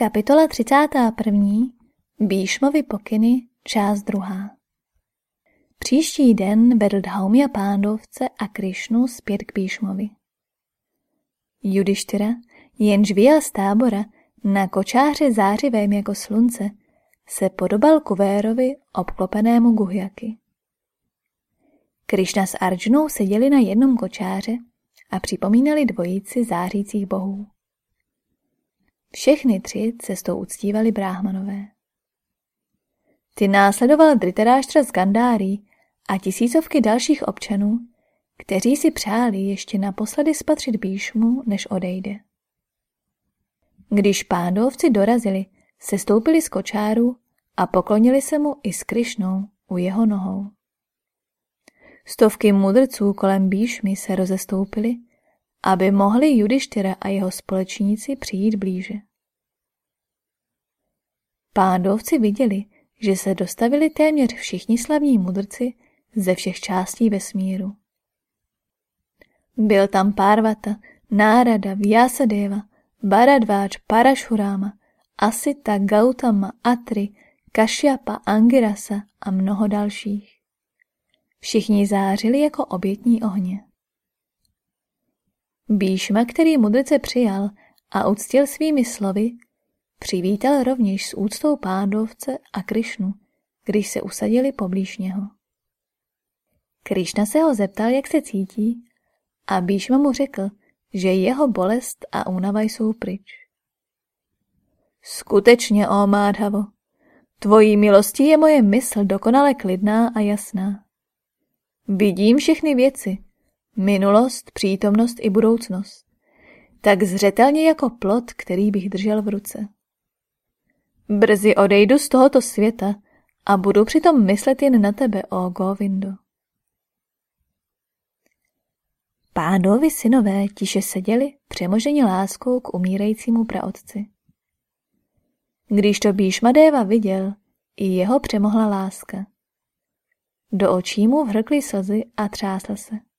Kapitola 31. Bíšmovi pokyny, část druhá. Příští den vedl Dhaumya pándovce a Krišnu zpět k Bíšmovi. Judištyra, jenž vyjel z tábora na kočáře zářivém jako slunce, se podobal kuvérovi obklopenému guhjaky. Krišna s Arjunou seděli na jednom kočáře a připomínali dvojici zářících bohů. Všechny tři cestou uctívali bráhmanové. Ty následoval Dritaráštra z Gandárí a tisícovky dalších občanů, kteří si přáli ještě naposledy spatřit Bíšmu, než odejde. Když pándovci dorazili, se stoupili z kočáru a poklonili se mu i s Krišnou u jeho nohou. Stovky mudrců kolem Bíšmy se rozestoupily aby mohli Judištyra a jeho společníci přijít blíže. Pándovci viděli, že se dostavili téměř všichni slavní mudrci ze všech částí vesmíru. Byl tam Párvata, Nárada, Vyasadeva, Baradváč, Parašuráma, Asita, Gautama, Atri, Kašyapa, Angirasa a mnoho dalších. Všichni zářili jako obětní ohně. Bíšma, který mudrce přijal a uctil svými slovy, přivítal rovněž s úctou pádovce a Krišnu, když se usadili poblíž něho. Krišna se ho zeptal, jak se cítí, a Bíšma mu řekl, že jeho bolest a únava jsou pryč. Skutečně, ó Mádhavo, tvojí milostí je moje mysl dokonale klidná a jasná. Vidím všechny věci, Minulost, přítomnost i budoucnost. Tak zřetelně jako plot, který bych držel v ruce. Brzy odejdu z tohoto světa a budu přitom myslet jen na tebe, o Govindo. Pánovi synové tiše seděli, přemoženi láskou k umírajícímu praotci. Když to Bíšmadéva viděl, i jeho přemohla láska. Do očí mu vhrkly slzy a třásl se.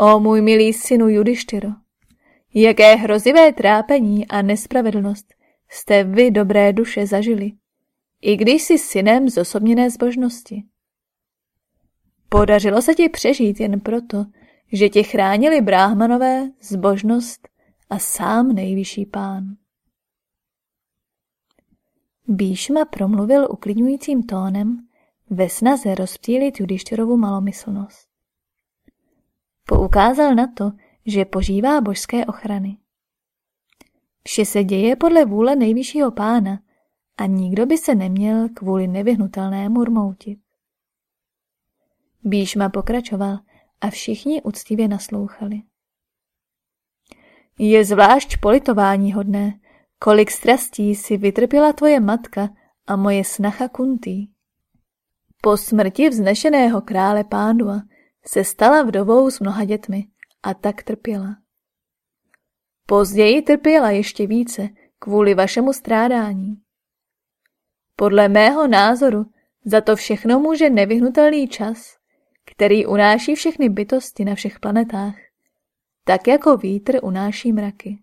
O můj milý synu Judištyro, jaké hrozivé trápení a nespravedlnost jste vy, dobré duše, zažili, i když jsi synem zosobněné zbožnosti. Podařilo se ti přežít jen proto, že tě chránili bráhmanové, zbožnost a sám nejvyšší pán. Bíšma promluvil uklidňujícím tónem ve snaze rozptýlit Judištyrovu malomyslnost. Poukázal na to, že požívá božské ochrany. Vše se děje podle vůle nejvyššího pána a nikdo by se neměl kvůli nevyhnutelnému rmoutit. Bíšma pokračoval a všichni úctivě naslouchali. Je zvlášť politování hodné, kolik strastí si vytrpěla tvoje matka a moje snacha Kuntý. Po smrti vznešeného krále Pánua se stala vdovou s mnoha dětmi a tak trpěla. Později trpěla ještě více kvůli vašemu strádání. Podle mého názoru za to všechno může nevyhnutelný čas, který unáší všechny bytosti na všech planetách, tak jako vítr unáší mraky.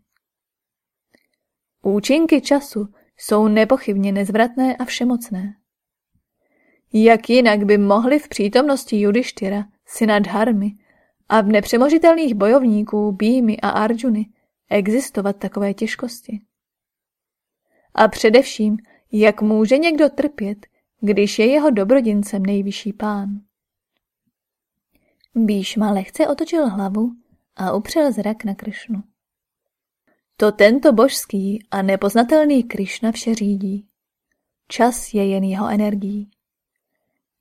Účinky času jsou nepochybně nezvratné a všemocné. Jak jinak by mohli v přítomnosti Judištyra syna Dharmy a v nepřemožitelných bojovníků Bímy a Arjuny existovat takové těžkosti. A především, jak může někdo trpět, když je jeho dobrodincem nejvyšší pán. Bíšma lehce otočil hlavu a upřel zrak na Krišnu. To tento božský a nepoznatelný Krišna vše řídí. Čas je jen jeho energií.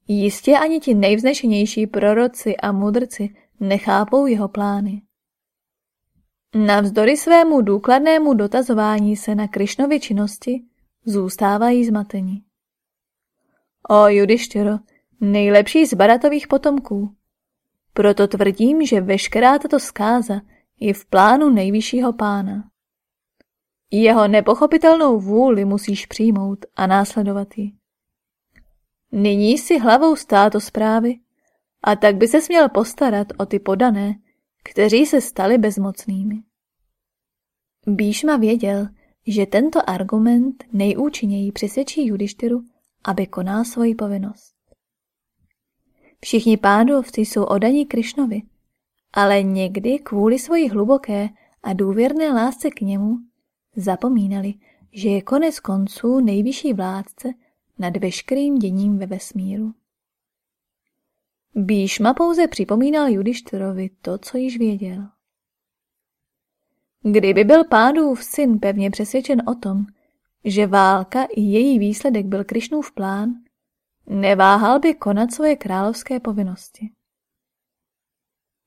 Jistě ani ti nejvznešenější proroci a mudrci nechápou jeho plány. Navzdory svému důkladnému dotazování se na Krišnovy činnosti zůstávají zmateni. O Judištěro, nejlepší z baratových potomků. Proto tvrdím, že veškerá tato zkáza je v plánu nejvyššího pána. Jeho nepochopitelnou vůli musíš přijmout a následovat ji. Nyní si hlavou zprávy a tak by se směl postarat o ty podané, kteří se stali bezmocnými. Bíšma věděl, že tento argument nejúčinněji přesvědčí Judištyru, aby konal svoji povinnost. Všichni pádovci jsou odaní Krišnovi, ale někdy kvůli svoji hluboké a důvěrné lásce k němu zapomínali, že je konec konců nejvyšší vládce nad veškerým děním ve vesmíru. Bíšma pouze připomínal Judištyrovi to, co již věděl. Kdyby byl pádův syn pevně přesvědčen o tom, že válka i její výsledek byl Krišnův plán, neváhal by konat svoje královské povinnosti.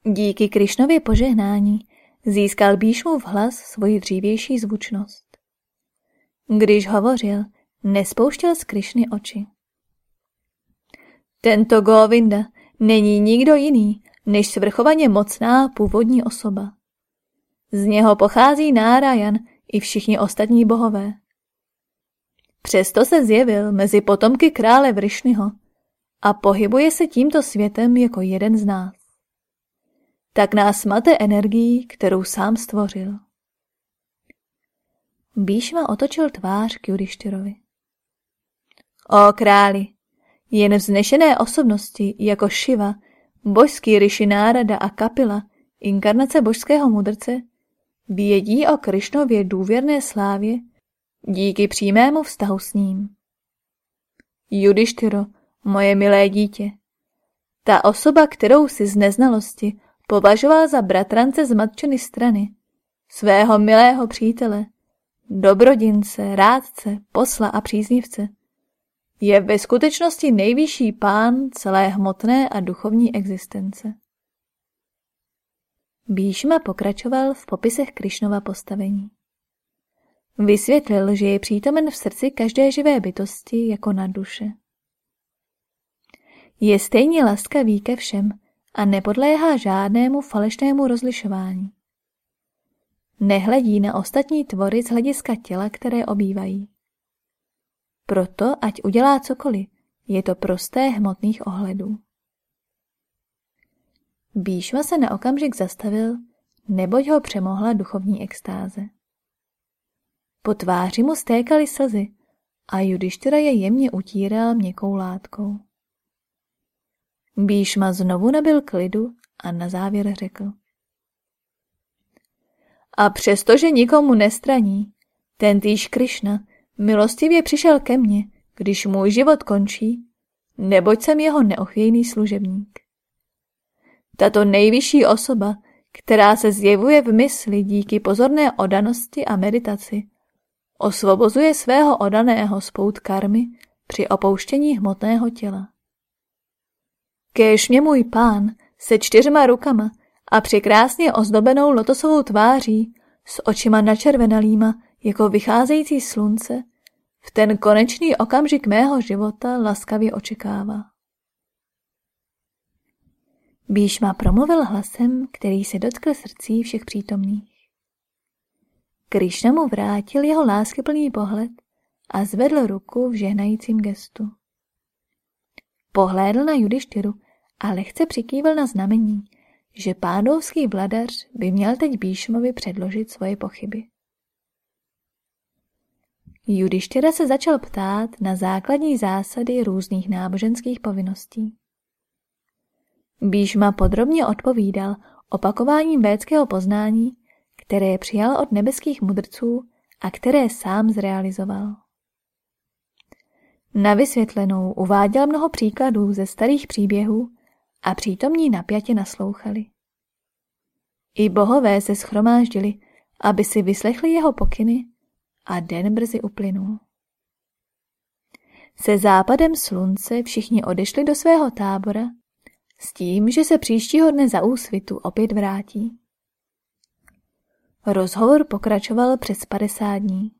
Díky Krišnově požehnání získal Bíšmův hlas svoji dřívější zvučnost. Když hovořil, nespouštěl z Krišny oči. Tento Govinda není nikdo jiný než svrchovaně mocná původní osoba. Z něho pochází Nárajan i všichni ostatní bohové. Přesto se zjevil mezi potomky krále Vrišnyho a pohybuje se tímto světem jako jeden z nás. Tak nás mate energií, kterou sám stvořil. Bíšma otočil tvář k Judištyrovi. O králi, jen vznešené osobnosti jako Šiva, božský Rishi Nárada a Kapila, inkarnace božského mudrce, vědí o Krišnově důvěrné slávě díky přímému vztahu s ním. Judištyro, moje milé dítě, ta osoba, kterou si z neznalosti považoval za bratrance z matčiny strany, svého milého přítele, dobrodince, rádce, posla a příznivce, je ve skutečnosti nejvyšší pán celé hmotné a duchovní existence. Bíšma pokračoval v popisech Krišnova postavení. Vysvětlil, že je přítomen v srdci každé živé bytosti jako na duše. Je stejně laskavý ke všem a nepodléhá žádnému falešnému rozlišování. Nehledí na ostatní tvory z hlediska těla, které obývají. Proto, ať udělá cokoliv, je to prosté hmotných ohledů. Bíšma se na okamžik zastavil, neboť ho přemohla duchovní extáze. Po tváři mu stékaly slzy a Judištyra je jemně utíral měkkou látkou. Bíšma znovu nabil klidu a na závěr řekl. A přestože nikomu nestraní, ten týž Krišna milostivě přišel ke mně, když můj život končí, neboť jsem jeho neochvějný služebník. Tato nejvyšší osoba, která se zjevuje v mysli díky pozorné odanosti a meditaci, osvobozuje svého odaného spout karmy při opouštění hmotného těla. Kéž mě můj pán se čtyřma rukama a překrásně ozdobenou lotosovou tváří s očima načervenalýma jako vycházející slunce v ten konečný okamžik mého života laskavě očekává. Bíšma promluvil hlasem, který se dotkl srdcí všech přítomných. Krišna mu vrátil jeho láskyplný pohled a zvedl ruku v žehnajícím gestu. Pohlédl na Judištyru a lehce přikývil na znamení, že pádovský vladař by měl teď Bíšmovi předložit svoje pochyby. Judištyra se začal ptát na základní zásady různých náboženských povinností. Bíšma podrobně odpovídal opakováním védského poznání, které přijal od nebeských mudrců a které sám zrealizoval. Na vysvětlenou uváděl mnoho příkladů ze starých příběhů a přítomní napjatě naslouchali. I bohové se schromáždili, aby si vyslechli jeho pokyny a den brzy uplynul. Se západem slunce všichni odešli do svého tábora s tím, že se příštího dne za úsvitu opět vrátí. Rozhovor pokračoval přes 50 dní.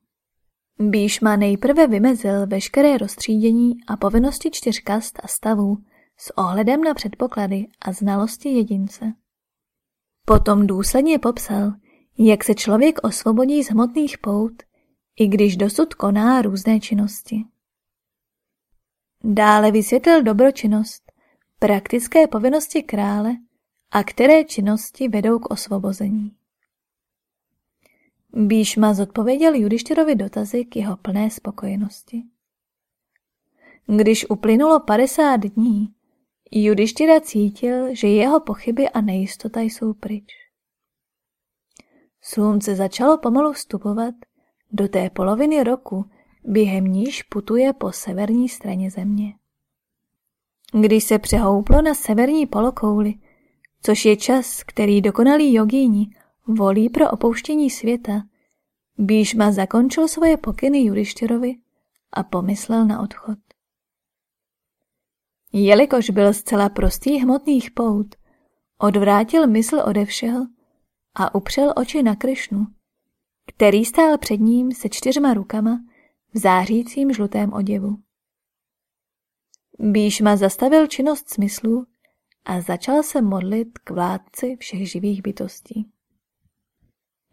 Bíšma nejprve vymezil veškeré rozstřídění a povinnosti čtyř kast a stavů s ohledem na předpoklady a znalosti jedince. Potom důsledně popsal, jak se člověk osvobodí z hmotných pout, i když dosud koná různé činnosti. Dále vysvětlil dobročinnost, praktické povinnosti krále a které činnosti vedou k osvobození. Bíšma zodpověděl Judištyrovi dotazy k jeho plné spokojenosti. Když uplynulo 50 dní, Judištyra cítil, že jeho pochyby a nejistota jsou pryč. Slunce začalo pomalu vstupovat do té poloviny roku, během níž putuje po severní straně země. Když se přehouplo na severní polokouli, což je čas, který dokonalí jogíni volí pro opouštění světa, Bíšma zakončil svoje pokyny Judištyrovi a pomyslel na odchod. Jelikož byl zcela prostý hmotných pout, odvrátil mysl ode všeho a upřel oči na Krišnu, který stál před ním se čtyřma rukama v zářícím žlutém oděvu. Bíšma zastavil činnost smyslů a začal se modlit k vládci všech živých bytostí.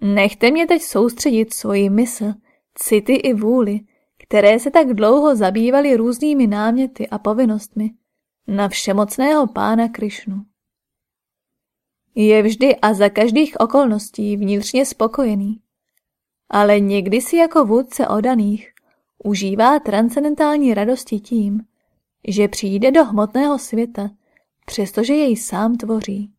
Nechte mě teď soustředit svoji mysl, city i vůli, které se tak dlouho zabývaly různými náměty a povinnostmi, na všemocného pána Krišnu. Je vždy a za každých okolností vnitřně spokojený, ale někdy si jako vůdce odaných užívá transcendentální radosti tím, že přijde do hmotného světa, přestože jej sám tvoří.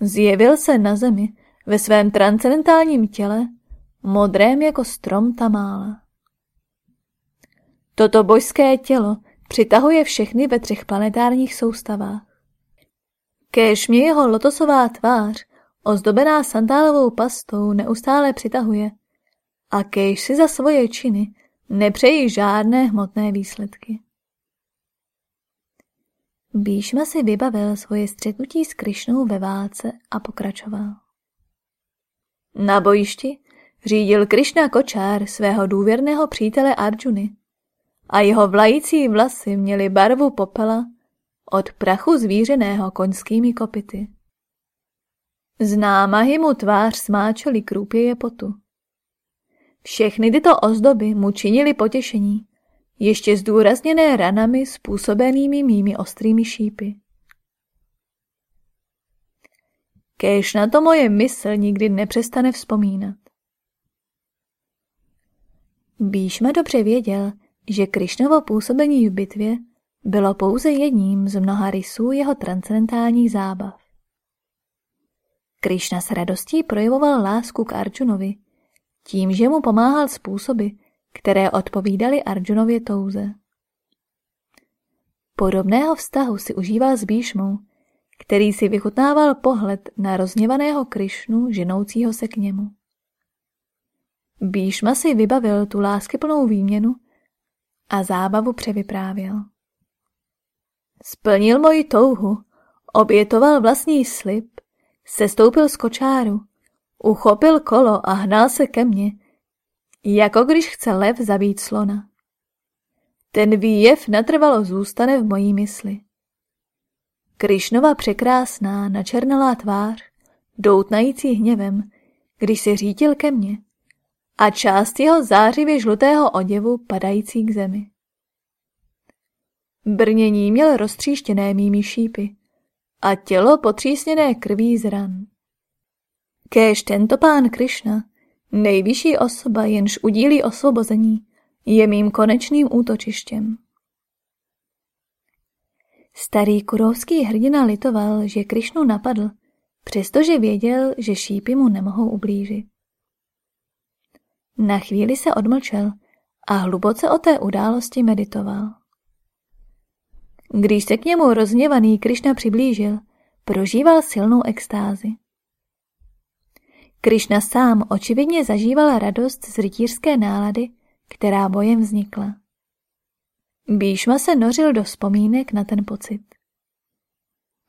Zjevil se na zemi ve svém transcendentálním těle, modrém jako strom tamála. Toto božské tělo přitahuje všechny ve třech planetárních soustavách. Kéž mě jeho lotosová tvář, ozdobená sandálovou pastou, neustále přitahuje a kéž si za svoje činy nepřeji žádné hmotné výsledky. Bíšma si vybavil svoje střetnutí s Krišnou ve válce a pokračoval. Na bojišti řídil Krišna kočár svého důvěrného přítele Arjuny a jeho vlající vlasy měly barvu popela od prachu zvířeného koňskými kopity. Z námahy mu tvář smáčely krůpěje potu. Všechny tyto ozdoby mu činily potěšení, ještě zdůrazněné ranami způsobenými mými ostrými šípy. Kéž na to moje mysl nikdy nepřestane vzpomínat. Bíšma dobře věděl, že Krišnovo působení v bitvě bylo pouze jedním z mnoha rysů jeho transcendentálních zábav. Krišna s radostí projevoval lásku k Arjunovi, tím, že mu pomáhal způsoby, které odpovídaly Arjunově touze. Podobného vztahu si užíval s Bíšmou, který si vychutnával pohled na rozněvaného Krišnu ženoucího se k němu. Bíšma si vybavil tu láskyplnou výměnu a zábavu převyprávěl. Splnil moji touhu, obětoval vlastní slib, sestoupil z kočáru, uchopil kolo a hnal se ke mně, jako když chce lev zabít slona. Ten výjev natrvalo zůstane v mojí mysli. Krišnova překrásná, načernalá tvář, doutnající hněvem, když se řítil ke mně, a část jeho zářivě žlutého oděvu padající k zemi. Brnění měl roztříštěné mými šípy a tělo potřísněné krví z ran. Kéž tento pán Krišna, nejvyšší osoba, jenž udílí osvobození, je mým konečným útočištěm. Starý kurovský hrdina litoval, že Krišnu napadl, přestože věděl, že šípy mu nemohou ublížit. Na chvíli se odmlčel a hluboce o té události meditoval. Když se k němu rozněvaný Krišna přiblížil, prožíval silnou extázi. Krišna sám očividně zažíval radost z rytířské nálady, která bojem vznikla. Bíšma se nořil do vzpomínek na ten pocit.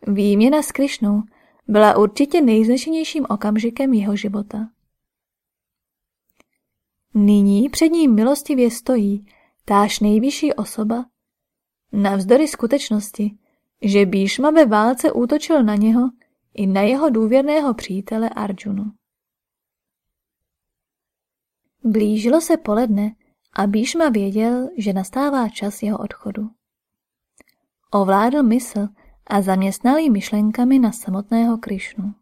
Výměna s Krišnou byla určitě nejznešenějším okamžikem jeho života. Nyní před ním milostivě stojí táž nejvyšší osoba, navzdory skutečnosti, že Bíšma ve válce útočil na něho i na jeho důvěrného přítele Arjunu. Blížilo se poledne a Bíšma věděl, že nastává čas jeho odchodu. Ovládl mysl a zaměstnal ji myšlenkami na samotného Krišnu.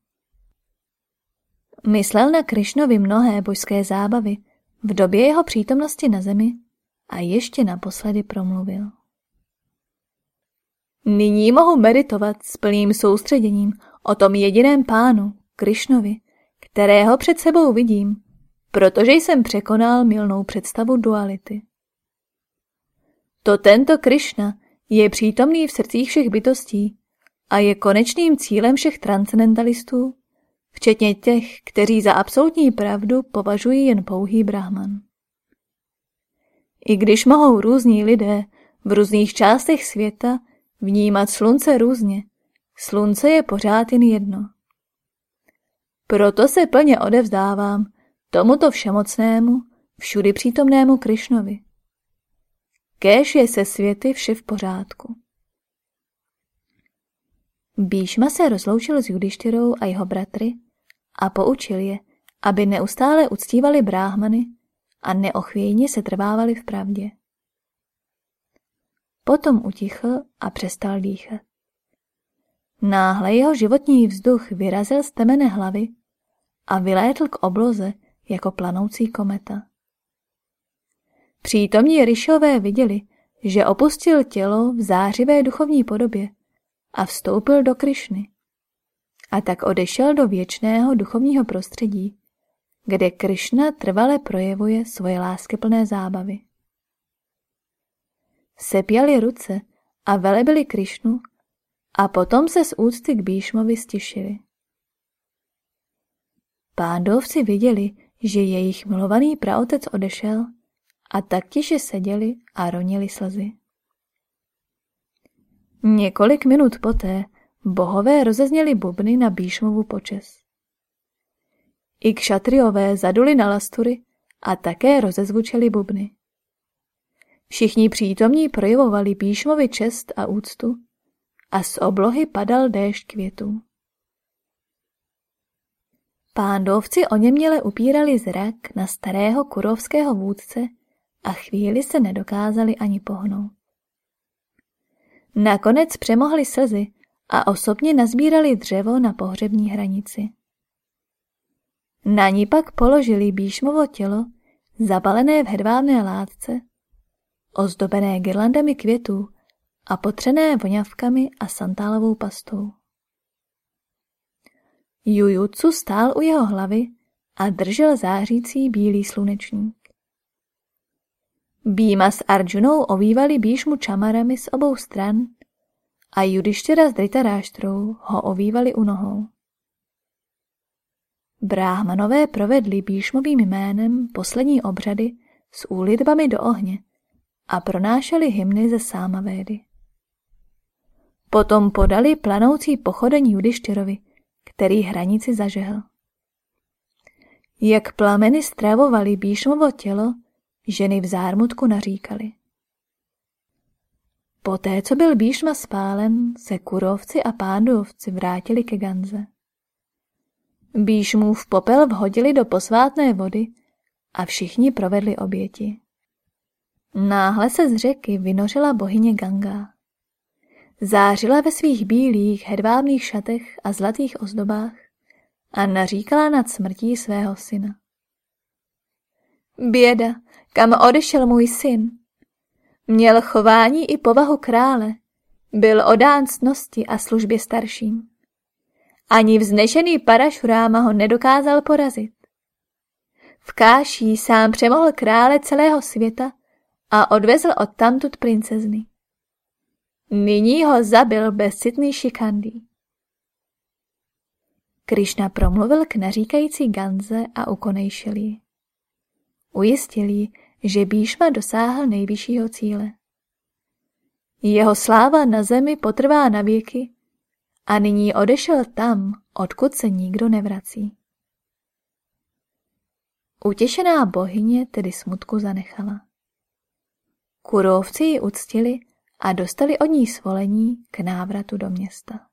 Myslel na Krišnovi mnohé božské zábavy v době jeho přítomnosti na zemi a ještě naposledy promluvil. Nyní mohu meditovat s plným soustředěním o tom jediném pánu, Krišnovi, kterého před sebou vidím, protože jsem překonal milnou představu duality. To tento Krišna je přítomný v srdcích všech bytostí a je konečným cílem všech transcendentalistů, včetně těch, kteří za absolutní pravdu považují jen pouhý brahman. I když mohou různí lidé v různých částech světa vnímat slunce různě, slunce je pořád jen jedno. Proto se plně odevzdávám tomuto všemocnému, všudy přítomnému Krišnovi. Kéž je se světy vše v pořádku. Bíšma se rozloučil s Judištyrou a jeho bratry a poučil je, aby neustále uctívali bráhmany a neochvějně se trvávali v pravdě. Potom utichl a přestal dýchat. Náhle jeho životní vzduch vyrazil z temene hlavy a vylétl k obloze jako planoucí kometa. Přítomní Ryšové viděli, že opustil tělo v zářivé duchovní podobě a vstoupil do Krišny. A tak odešel do věčného duchovního prostředí, kde Krišna trvale projevuje svoje láskyplné zábavy. Sepěli ruce a velebili Krišnu a potom se z úcty k Bíšmovi stišili. Pándovci viděli, že jejich milovaný praotec odešel a tak tiše seděli a ronili slzy. Několik minut poté bohové rozezněli bubny na Bíšmovu počes. I kšatriové zaduli na lastury a také rozezvučeli bubny. Všichni přítomní projevovali Bíšmovi čest a úctu a z oblohy padal déšť květů. Pándovci oněměle upírali zrak na starého kurovského vůdce a chvíli se nedokázali ani pohnout. Nakonec přemohli slzy a osobně nazbírali dřevo na pohřební hranici. Na ní pak položili Bíšmovo tělo, zabalené v hedvábné látce, ozdobené girlandami květů a potřené voňavkami a santálovou pastou. Jujutsu stál u jeho hlavy a držel zářící bílý slunečník. Býma s Arjunou ovývali Bíšmu čamarami z obou stran a Judištěra s Dritaráštrou ho ovývali u nohou. Bráhmanové provedli Bíšmovým jménem poslední obřady s úlitbami do ohně a pronášeli hymny ze Sámavédy. Potom podali planoucí pochodeň Judištěrovi, který hranici zažehl. Jak plameny stravovali Bíšmovo tělo, ženy v zármutku naříkali. Poté, co byl Bíšma spálen, se kurovci a pándovci vrátili ke Ganze. Bíšmův popel vhodili do posvátné vody a všichni provedli oběti. Náhle se z řeky vynořila bohyně Ganga. Zářila ve svých bílých hedvábných šatech a zlatých ozdobách a naříkala nad smrtí svého syna. Běda, kam odešel můj syn. Měl chování i povahu krále, byl odán cnosti a službě starším. Ani vznešený Parašuráma ho nedokázal porazit. V Káší sám přemohl krále celého světa a odvezl odtamtud princezny. Nyní ho zabil bezcitný šikandý. Krišna promluvil k naříkající Ganze a ukonejšil ji. Ujistil ji, že Bíšma dosáhl nejvyššího cíle. Jeho sláva na zemi potrvá na věky a nyní odešel tam, odkud se nikdo nevrací. Utěšená bohyně tedy smutku zanechala. Kurovci ji uctili a dostali od ní svolení k návratu do města.